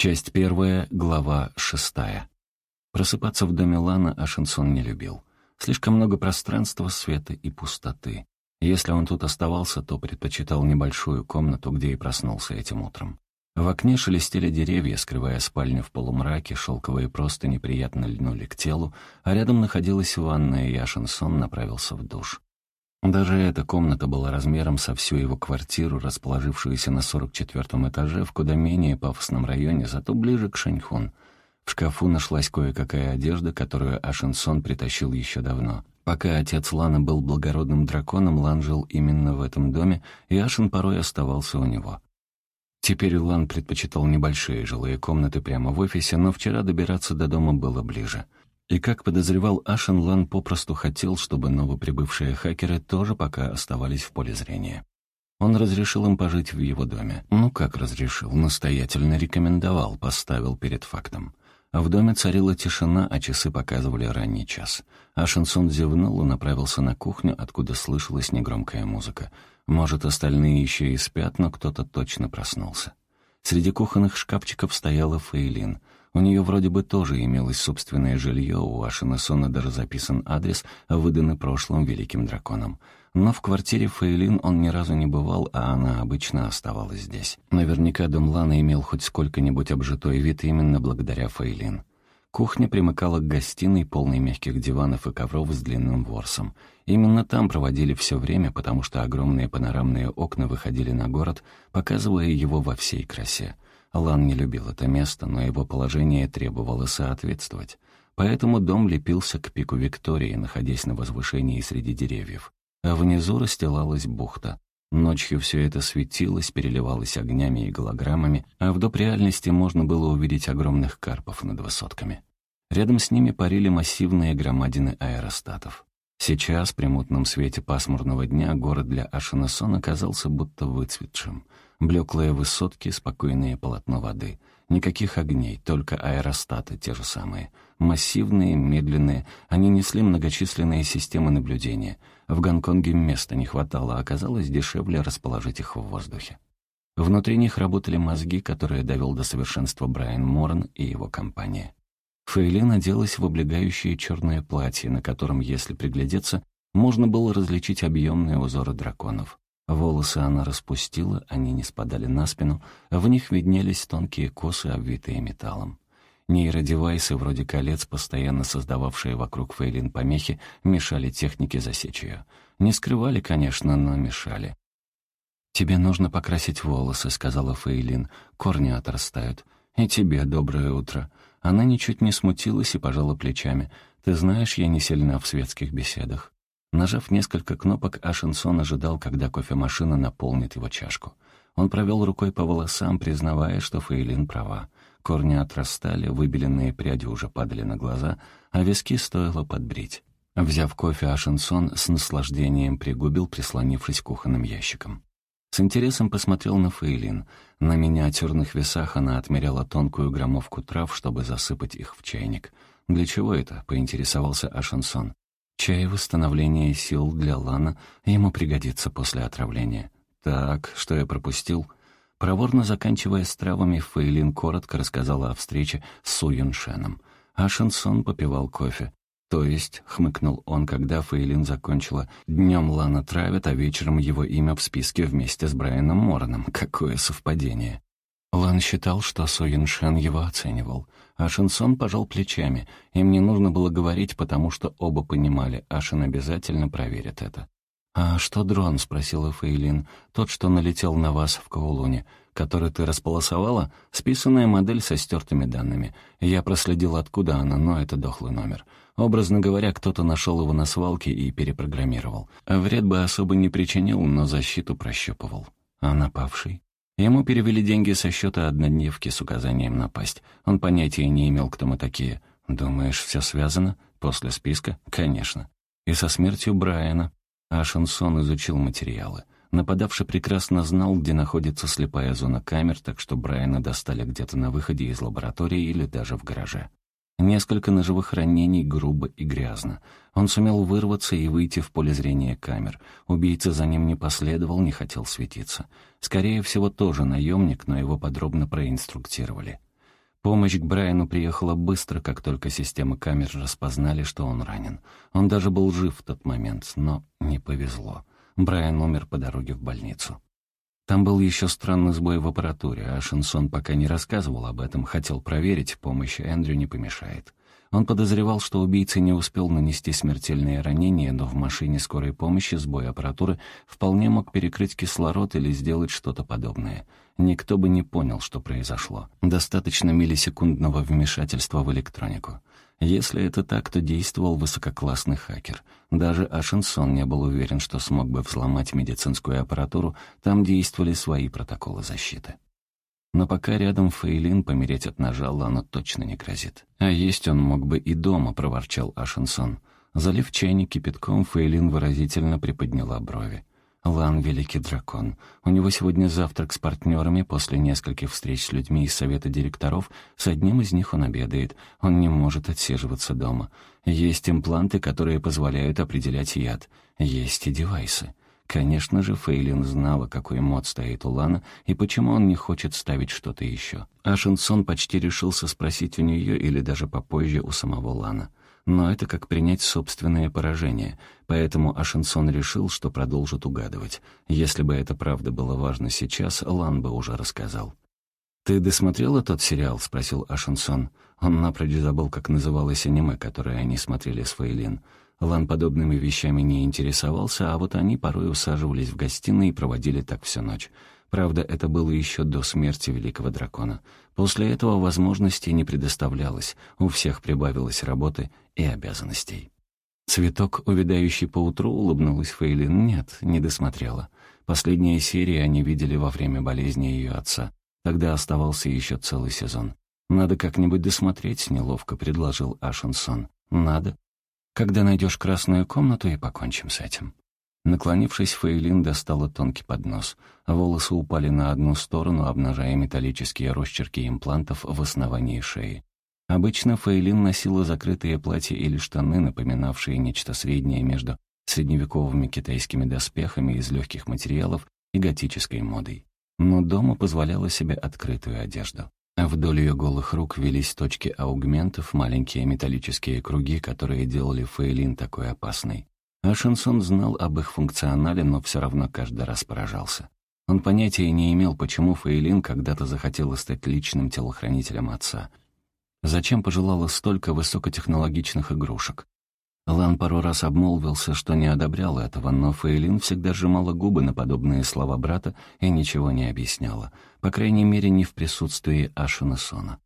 Часть первая, глава шестая. Просыпаться в доме Лана Ашенсон не любил. Слишком много пространства, света и пустоты. Если он тут оставался, то предпочитал небольшую комнату, где и проснулся этим утром. В окне шелестели деревья, скрывая спальню в полумраке, шелковые просто неприятно льнули к телу, а рядом находилась ванная, и Ашенсон направился в душ. Даже эта комната была размером со всю его квартиру, расположившуюся на 44-м этаже в куда менее пафосном районе, зато ближе к Шаньхун. В шкафу нашлась кое-какая одежда, которую Ашинсон притащил еще давно. Пока отец Лана был благородным драконом, Лан жил именно в этом доме, и Ашин порой оставался у него. Теперь Лан предпочитал небольшие жилые комнаты прямо в офисе, но вчера добираться до дома было ближе — и, как подозревал Ашен, Лан попросту хотел, чтобы новоприбывшие хакеры тоже пока оставались в поле зрения. Он разрешил им пожить в его доме. Ну как разрешил? Настоятельно рекомендовал, поставил перед фактом. В доме царила тишина, а часы показывали ранний час. Ашенсон зевнул и направился на кухню, откуда слышалась негромкая музыка. Может, остальные еще и спят, но кто-то точно проснулся. Среди кухонных шкафчиков стояла Фейлин — у нее вроде бы тоже имелось собственное жилье, у Ашинасона даже записан адрес, выданный прошлым великим драконом. Но в квартире Фейлин он ни разу не бывал, а она обычно оставалась здесь. Наверняка дом Лана имел хоть сколько-нибудь обжитой вид именно благодаря Фейлин. Кухня примыкала к гостиной, полной мягких диванов и ковров с длинным ворсом. Именно там проводили все время, потому что огромные панорамные окна выходили на город, показывая его во всей красе. Лан не любил это место, но его положение требовало соответствовать. Поэтому дом лепился к пику Виктории, находясь на возвышении среди деревьев. А внизу расстилалась бухта. Ночью все это светилось, переливалось огнями и голограммами, а в доп. реальности можно было увидеть огромных карпов над высотками. Рядом с ними парили массивные громадины аэростатов. Сейчас, при мутном свете пасмурного дня, город для Ашинасон оказался будто выцветшим — Блеклые высотки, спокойное полотно воды. Никаких огней, только аэростаты те же самые. Массивные, медленные, они несли многочисленные системы наблюдения. В Гонконге места не хватало, а оказалось дешевле расположить их в воздухе. Внутри них работали мозги, которые довел до совершенства Брайан Морн и его компания. Фейлин оделась в облегающее черное платье, на котором, если приглядеться, можно было различить объемные узоры драконов. Волосы она распустила, они не спадали на спину, в них виднелись тонкие косы, обвитые металлом. Нейродевайсы, вроде колец, постоянно создававшие вокруг Фейлин помехи, мешали технике засечь ее. Не скрывали, конечно, но мешали. «Тебе нужно покрасить волосы», — сказала Фейлин. «Корни отрастают. И тебе доброе утро». Она ничуть не смутилась и пожала плечами. «Ты знаешь, я не сильна в светских беседах». Нажав несколько кнопок, Ашенсон ожидал, когда кофемашина наполнит его чашку. Он провел рукой по волосам, признавая, что Фейлин права. Корни отрастали, выбеленные пряди уже падали на глаза, а виски стоило подбрить. Взяв кофе, Ашенсон с наслаждением пригубил, прислонившись кухонным ящикам. С интересом посмотрел на Фейлин. На миниатюрных весах она отмеряла тонкую граммовку трав, чтобы засыпать их в чайник. «Для чего это?» — поинтересовался Ашенсон. Чай восстановления сил для Лана ему пригодится после отравления. Так, что я пропустил? Проворно заканчивая с травами, Фейлин коротко рассказала о встрече с Су Юншеном. А Шансон попивал кофе. То есть, хмыкнул он, когда Фейлин закончила, днем Лана травят, а вечером его имя в списке вместе с Брайаном Мороном. Какое совпадение. Лан считал, что Со Юншен его оценивал. А Шинсон пожал плечами. Им не нужно было говорить, потому что оба понимали, Ашин обязательно проверит это. «А что дрон?» — спросила Фейлин. «Тот, что налетел на вас в Каулуне, который ты располосовала? Списанная модель со стертыми данными. Я проследил, откуда она, но это дохлый номер. Образно говоря, кто-то нашел его на свалке и перепрограммировал. Вред бы особо не причинил, но защиту прощупывал. А напавший?» Ему перевели деньги со счета однодневки с указанием напасть. Он понятия не имел, кто мы такие. Думаешь, все связано? После списка? Конечно. И со смертью Брайана. А Шансон изучил материалы. Нападавший прекрасно знал, где находится слепая зона камер, так что Брайана достали где-то на выходе из лаборатории или даже в гараже. Несколько ножевых ранений грубо и грязно. Он сумел вырваться и выйти в поле зрения камер. Убийца за ним не последовал, не хотел светиться. Скорее всего, тоже наемник, но его подробно проинструктировали. Помощь к Брайану приехала быстро, как только системы камер распознали, что он ранен. Он даже был жив в тот момент, но не повезло. Брайан умер по дороге в больницу. Там был еще странный сбой в аппаратуре, а Шинсон пока не рассказывал об этом, хотел проверить, помощь Эндрю не помешает. Он подозревал, что убийца не успел нанести смертельные ранения, но в машине скорой помощи сбой аппаратуры вполне мог перекрыть кислород или сделать что-то подобное. Никто бы не понял, что произошло. Достаточно миллисекундного вмешательства в электронику. Если это так, то действовал высококлассный хакер. Даже Ашенсон не был уверен, что смог бы взломать медицинскую аппаратуру, там действовали свои протоколы защиты. Но пока рядом Фейлин, помереть от ножа Лану точно не грозит. А есть он мог бы и дома, проворчал Ашенсон. Залив чайник кипятком, Фейлин выразительно приподняла брови. Лан — великий дракон. У него сегодня завтрак с партнерами, после нескольких встреч с людьми из совета директоров, с одним из них он обедает. Он не может отсиживаться дома. Есть импланты, которые позволяют определять яд. Есть и девайсы. Конечно же, Фейлин знала, какой мод стоит у Лана и почему он не хочет ставить что-то еще. Ашенсон почти решился спросить у нее или даже попозже у самого Лана. Но это как принять собственное поражение, поэтому Ашенсон решил, что продолжит угадывать. Если бы это правда было важно сейчас, Лан бы уже рассказал. «Ты досмотрела тот сериал?» — спросил Ашенсон. Он напрочь забыл, как называлось аниме, которое они смотрели с Фейлин. Лан подобными вещами не интересовался, а вот они порой усаживались в гостиной и проводили так всю ночь. Правда, это было еще до смерти великого дракона. После этого возможностей не предоставлялось, у всех прибавилось работы и обязанностей. Цветок, увядающий поутру, улыбнулась Фейлин. Нет, не досмотрела. Последние серии они видели во время болезни ее отца. Тогда оставался еще целый сезон. «Надо как-нибудь досмотреть», — неловко предложил Ашенсон. «Надо», когда найдешь красную комнату, и покончим с этим». Наклонившись, Фейлин достала тонкий поднос. Волосы упали на одну сторону, обнажая металлические росчерки имплантов в основании шеи. Обычно Фейлин носила закрытые платья или штаны, напоминавшие нечто среднее между средневековыми китайскими доспехами из легких материалов и готической модой. Но дома позволяла себе открытую одежду. Вдоль ее голых рук велись точки аугментов, маленькие металлические круги, которые делали Фейлин такой опасной. А Шансон знал об их функционале, но все равно каждый раз поражался. Он понятия не имел, почему Фейлин когда-то захотела стать личным телохранителем отца. Зачем пожелала столько высокотехнологичных игрушек? Лан пару раз обмолвился, что не одобрял этого, но Фейлин всегда сжимала губы на подобные слова брата и ничего не объясняла, по крайней мере, не в присутствии Ашина Сона.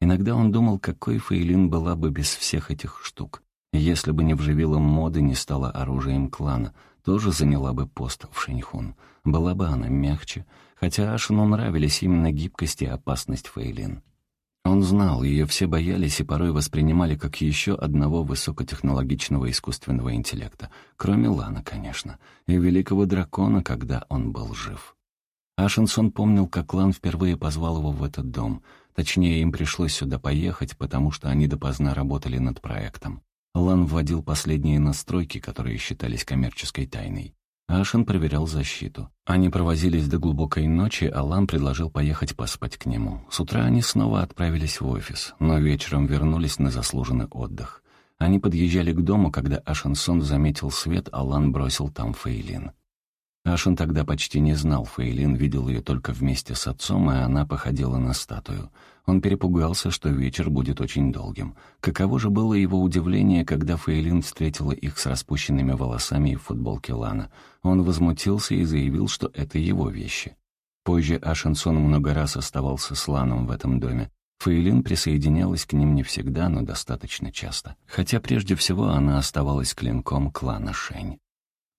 Иногда он думал, какой Фейлин была бы без всех этих штук. Если бы не вживила моды, не стала оружием клана, тоже заняла бы пост в Шеньхун. Была бы она мягче, хотя Ашину нравились именно гибкость и опасность Фейлин. Он знал, ее все боялись и порой воспринимали как еще одного высокотехнологичного искусственного интеллекта, кроме Лана, конечно, и великого дракона, когда он был жив. Ашенсон помнил, как Лан впервые позвал его в этот дом. Точнее, им пришлось сюда поехать, потому что они допоздна работали над проектом. Лан вводил последние настройки, которые считались коммерческой тайной. Ашин проверял защиту. Они провозились до глубокой ночи, а Лам предложил поехать поспать к нему. С утра они снова отправились в офис, но вечером вернулись на заслуженный отдых. Они подъезжали к дому, когда Ашинсон заметил свет, а Лан бросил там Фейлин. Ашин тогда почти не знал Фейлин, видел ее только вместе с отцом, и она походила на статую. Он перепугался, что вечер будет очень долгим. Каково же было его удивление, когда Фейлин встретила их с распущенными волосами и в футболке Лана. Он возмутился и заявил, что это его вещи. Позже Ашенсон много раз оставался с Ланом в этом доме. Фейлин присоединялась к ним не всегда, но достаточно часто. Хотя прежде всего она оставалась клинком клана Шень.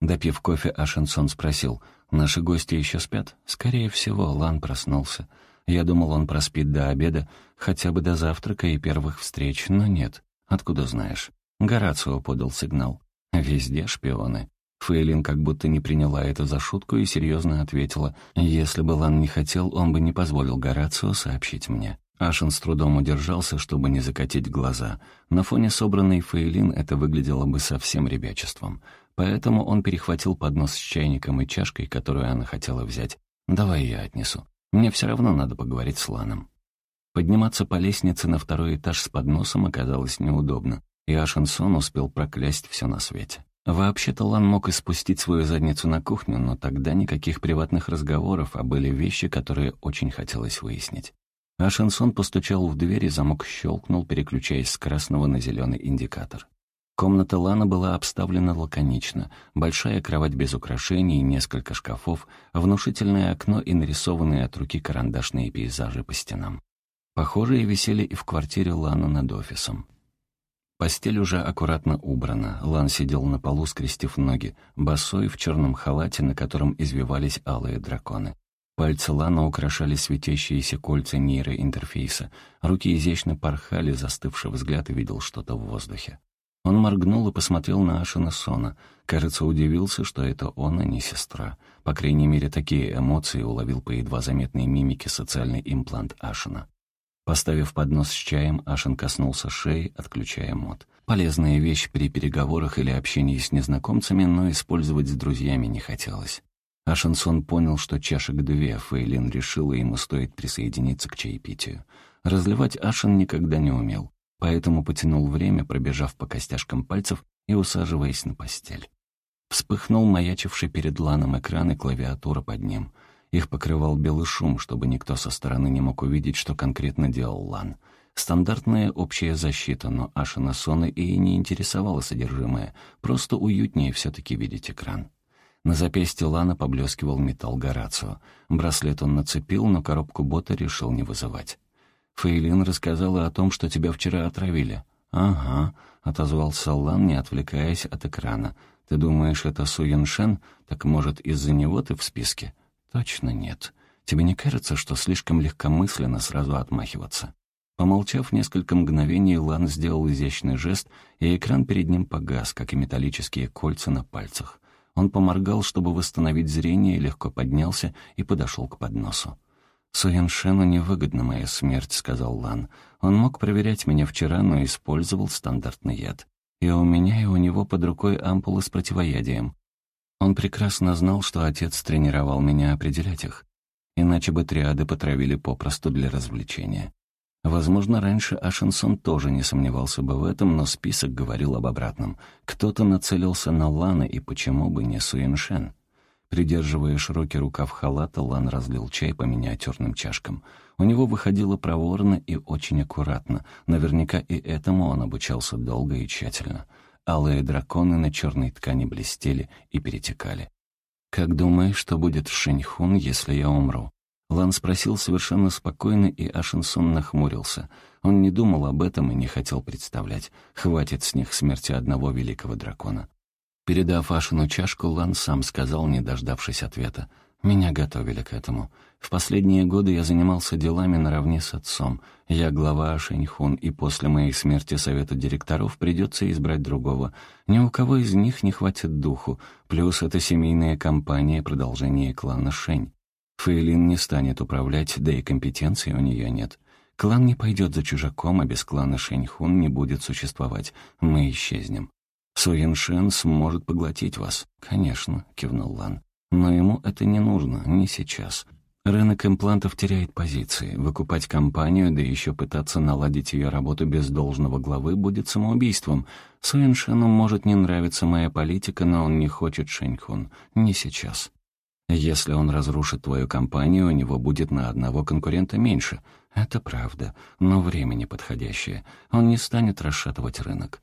Допив кофе, Ашенсон спросил, «Наши гости еще спят?» «Скорее всего, Лан проснулся. Я думал, он проспит до обеда, хотя бы до завтрака и первых встреч, но нет. Откуда знаешь?» Горацио подал сигнал. «Везде шпионы». Фейлин как будто не приняла это за шутку и серьезно ответила, «Если бы Лан не хотел, он бы не позволил Горацио сообщить мне». Ашин с трудом удержался, чтобы не закатить глаза. На фоне собранной Фейлин это выглядело бы совсем ребячеством. Поэтому он перехватил поднос с чайником и чашкой, которую она хотела взять. «Давай я отнесу. Мне все равно надо поговорить с Ланом». Подниматься по лестнице на второй этаж с подносом оказалось неудобно, и Ашенсон успел проклясть все на свете. Вообще-то Лан мог испустить свою задницу на кухню, но тогда никаких приватных разговоров, а были вещи, которые очень хотелось выяснить. Ашенсон постучал в дверь, и замок щелкнул, переключаясь с красного на зеленый индикатор. Комната Лана была обставлена лаконично. Большая кровать без украшений, несколько шкафов, внушительное окно и нарисованные от руки карандашные пейзажи по стенам. Похожие висели и в квартире Лана над офисом. Постель уже аккуратно убрана. Лан сидел на полу, скрестив ноги, босой в черном халате, на котором извивались алые драконы. Пальцы Лана украшали светящиеся кольца нейроинтерфейса. Руки изящно порхали, застывший взгляд и видел что-то в воздухе. Он моргнул и посмотрел на Ашина Сона. Кажется, удивился, что это он, а не сестра. По крайней мере, такие эмоции уловил по едва заметной мимике социальный имплант Ашина. Поставив поднос с чаем, Ашин коснулся шеи, отключая мод. Полезная вещь при переговорах или общении с незнакомцами, но использовать с друзьями не хотелось. Ашинсон понял, что чашек две Фейлин решила, ему стоит присоединиться к чаепитию. Разливать Ашин никогда не умел, поэтому потянул время, пробежав по костяшкам пальцев и усаживаясь на постель. Вспыхнул маячивший перед Ланом экран и клавиатура под ним — их покрывал белый шум, чтобы никто со стороны не мог увидеть, что конкретно делал Лан. Стандартная общая защита, но Ашина Соны и не интересовала содержимое. Просто уютнее все-таки видеть экран. На запястье Лана поблескивал металл Горацио. Браслет он нацепил, но коробку бота решил не вызывать. «Фейлин рассказала о том, что тебя вчера отравили». «Ага», — отозвался Лан, не отвлекаясь от экрана. «Ты думаешь, это Су Яншен? Так, может, из-за него ты в списке?» «Точно нет. Тебе не кажется, что слишком легкомысленно сразу отмахиваться?» Помолчав несколько мгновений, Лан сделал изящный жест, и экран перед ним погас, как и металлические кольца на пальцах. Он поморгал, чтобы восстановить зрение, легко поднялся и подошел к подносу. «Суяншену невыгодна моя смерть», — сказал Лан. «Он мог проверять меня вчера, но использовал стандартный яд. И у меня, и у него под рукой ампулы с противоядием. Он прекрасно знал, что отец тренировал меня определять их. Иначе бы триады потравили попросту для развлечения. Возможно, раньше Ашенсон тоже не сомневался бы в этом, но список говорил об обратном. Кто-то нацелился на Лана, и почему бы не Суиншен? Придерживая широкий рукав халата, Лан разлил чай по миниатюрным чашкам. У него выходило проворно и очень аккуратно. Наверняка и этому он обучался долго и тщательно. Алые драконы на черной ткани блестели и перетекали. «Как думаешь, что будет в Шэньхун, если я умру?» Лан спросил совершенно спокойно, и Ашинсон нахмурился. Он не думал об этом и не хотел представлять. Хватит с них смерти одного великого дракона. Передав Ашину чашку, Лан сам сказал, не дождавшись ответа. «Меня готовили к этому. В последние годы я занимался делами наравне с отцом. Я глава Ашеньхун, и после моей смерти совета директоров придется избрать другого. Ни у кого из них не хватит духу. Плюс это семейная компания, продолжение клана Шень. Фейлин не станет управлять, да и компетенции у нее нет. Клан не пойдет за чужаком, а без клана Шеньхун не будет существовать. Мы исчезнем. Суиншен сможет поглотить вас. Конечно, кивнул Лан. Но ему это не нужно, не сейчас. Рынок имплантов теряет позиции. Выкупать компанию, да еще пытаться наладить ее работу без должного главы, будет самоубийством. Суэншену может не нравиться моя политика, но он не хочет Шэньхун. Не сейчас. Если он разрушит твою компанию, у него будет на одного конкурента меньше. Это правда, но время неподходящее. Он не станет расшатывать рынок.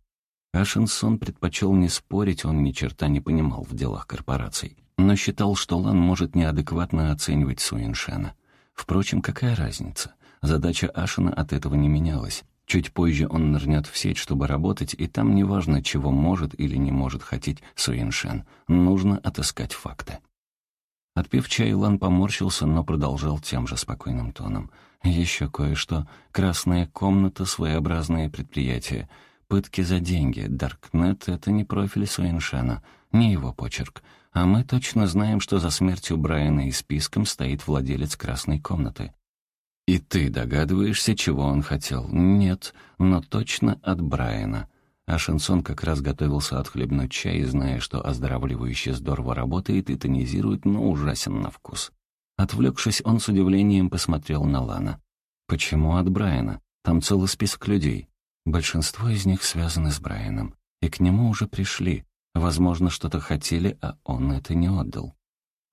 Ашинсон предпочел не спорить, он ни черта не понимал в делах корпораций но считал, что Лан может неадекватно оценивать Суиншена. Впрочем, какая разница? Задача Ашина от этого не менялась. Чуть позже он нырнет в сеть, чтобы работать, и там неважно, чего может или не может хотеть Суиншен. Нужно отыскать факты. Отпив чай, Лан поморщился, но продолжал тем же спокойным тоном. «Еще кое-что. Красная комната — своеобразное предприятие. Пытки за деньги. Даркнет — это не профиль Суиншена, не его почерк. А мы точно знаем, что за смертью Брайана и списком стоит владелец красной комнаты. И ты догадываешься, чего он хотел? Нет, но точно от Брайана. А Шансон как раз готовился отхлебнуть чай, зная, что оздоравливающий здорово работает и тонизирует, но ужасен на вкус. Отвлекшись, он с удивлением посмотрел на Лана. Почему от Брайана? Там целый список людей. Большинство из них связаны с Брайаном. И к нему уже пришли. Возможно, что-то хотели, а он это не отдал.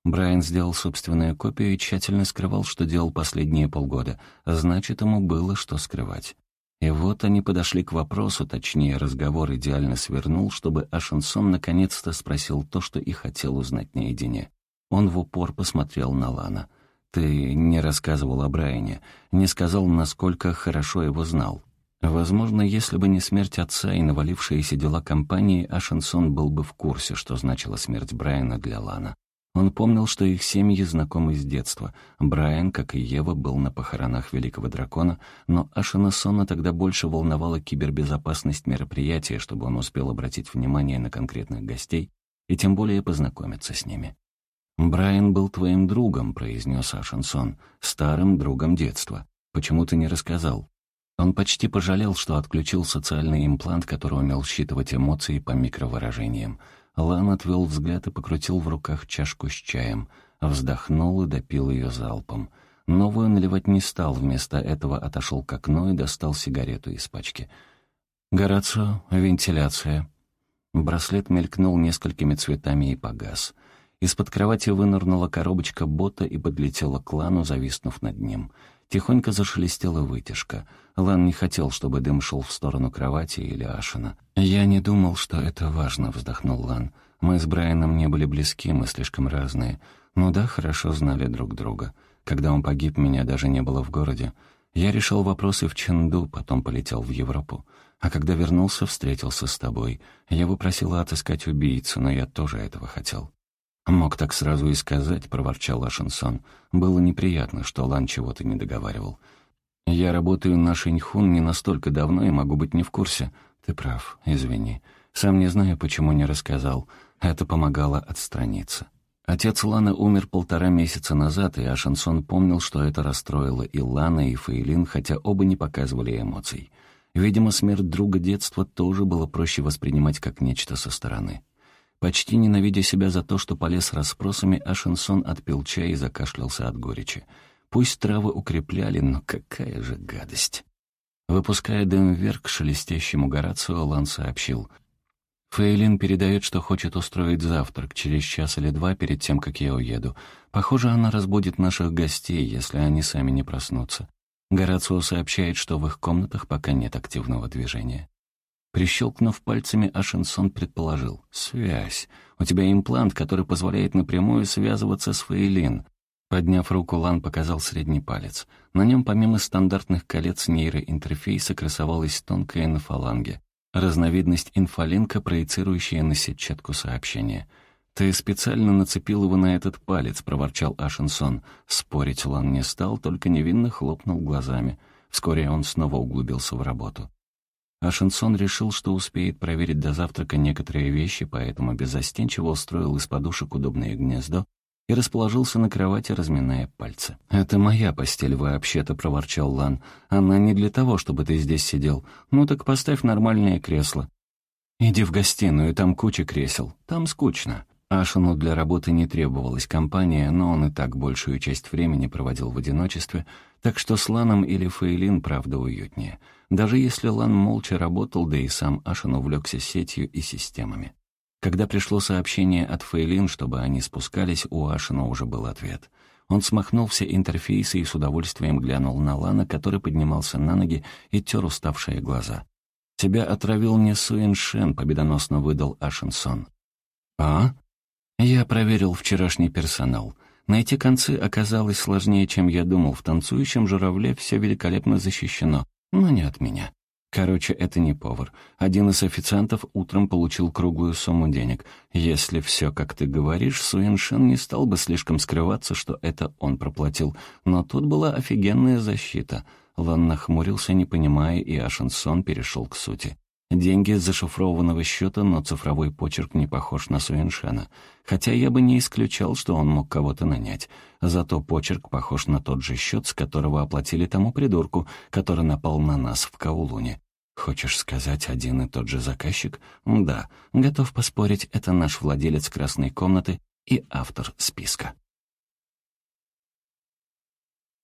Брайан сделал собственную копию и тщательно скрывал, что делал последние полгода. Значит, ему было что скрывать. И вот они подошли к вопросу, точнее, разговор идеально свернул, чтобы Ашенсон наконец-то спросил то, что и хотел узнать наедине. Он в упор посмотрел на Лана. «Ты не рассказывал о Брайане, не сказал, насколько хорошо его знал. Возможно, если бы не смерть отца и навалившиеся дела компании, Ашенсон был бы в курсе, что значила смерть Брайана для Лана. Он помнил, что их семьи знакомы с детства. Брайан, как и Ева, был на похоронах Великого Дракона, но Ашанасона тогда больше волновала кибербезопасность мероприятия, чтобы он успел обратить внимание на конкретных гостей и тем более познакомиться с ними. «Брайан был твоим другом», — произнес Ашансон, — «старым другом детства. Почему ты не рассказал?» Он почти пожалел, что отключил социальный имплант, который умел считывать эмоции по микровыражениям. Лан отвел взгляд и покрутил в руках чашку с чаем, вздохнул и допил ее залпом. Новую наливать не стал, вместо этого отошел к окну и достал сигарету из пачки. «Горацио, вентиляция». Браслет мелькнул несколькими цветами и погас. Из-под кровати вынырнула коробочка бота и подлетела к Лану, зависнув над ним — Тихонько зашелестела вытяжка. Лан не хотел, чтобы дым шел в сторону кровати или Ашина. «Я не думал, что это важно», — вздохнул Лан. «Мы с Брайаном не были близки, мы слишком разные. Ну да, хорошо знали друг друга. Когда он погиб, меня даже не было в городе. Я решил вопросы в Ченду, потом полетел в Европу. А когда вернулся, встретился с тобой. Я попросила отыскать убийцу, но я тоже этого хотел. «Мог так сразу и сказать», — проворчал Ашинсон. «Было неприятно, что Лан чего-то не договаривал. Я работаю на Шиньхун не настолько давно и могу быть не в курсе. Ты прав, извини. Сам не знаю, почему не рассказал. Это помогало отстраниться». Отец Ланы умер полтора месяца назад, и Ашинсон помнил, что это расстроило и Лана, и Фейлин, хотя оба не показывали эмоций. Видимо, смерть друга детства тоже было проще воспринимать как нечто со стороны. Почти ненавидя себя за то, что полез расспросами, Ашенсон отпил чай и закашлялся от горечи. Пусть травы укрепляли, но какая же гадость. Выпуская дым вверх к шелестящему Горацио, Лан сообщил. «Фейлин передает, что хочет устроить завтрак через час или два перед тем, как я уеду. Похоже, она разбудит наших гостей, если они сами не проснутся. Горацио сообщает, что в их комнатах пока нет активного движения. Прищелкнув пальцами, Ашенсон предположил. «Связь. У тебя имплант, который позволяет напрямую связываться с Фейлин». Подняв руку, Лан показал средний палец. На нем, помимо стандартных колец нейроинтерфейса, красовалась тонкая на фаланге. Разновидность инфолинка, проецирующая на сетчатку сообщения. «Ты специально нацепил его на этот палец», — проворчал Ашенсон. Спорить Лан не стал, только невинно хлопнул глазами. Вскоре он снова углубился в работу. А Шинсон решил, что успеет проверить до завтрака некоторые вещи, поэтому беззастенчиво устроил из подушек удобное гнездо и расположился на кровати, разминая пальцы. «Это моя постель, вообще-то», — проворчал Лан. «Она не для того, чтобы ты здесь сидел. Ну так поставь нормальное кресло». «Иди в гостиную, там куча кресел. Там скучно». Ашину для работы не требовалась компания, но он и так большую часть времени проводил в одиночестве, так что с Ланом или Фейлин, правда, уютнее — даже если Лан молча работал, да и сам Ашин увлекся сетью и системами. Когда пришло сообщение от Фейлин, чтобы они спускались, у Ашина уже был ответ. Он смахнул все интерфейсы и с удовольствием глянул на Лана, который поднимался на ноги и тер уставшие глаза. «Тебя отравил не Суиншен», — победоносно выдал Ашинсон. «А?» Я проверил вчерашний персонал. Найти концы оказалось сложнее, чем я думал. В танцующем журавле все великолепно защищено но не от меня. Короче, это не повар. Один из официантов утром получил круглую сумму денег. Если все, как ты говоришь, Суиншин не стал бы слишком скрываться, что это он проплатил. Но тут была офигенная защита. Лан нахмурился, не понимая, и Ашенсон перешел к сути. Деньги с зашифрованного счета, но цифровой почерк не похож на Суиншена. Хотя я бы не исключал, что он мог кого-то нанять. Зато почерк похож на тот же счет, с которого оплатили тому придурку, который напал на нас в Каулуне. Хочешь сказать, один и тот же заказчик? Да, готов поспорить, это наш владелец красной комнаты и автор списка.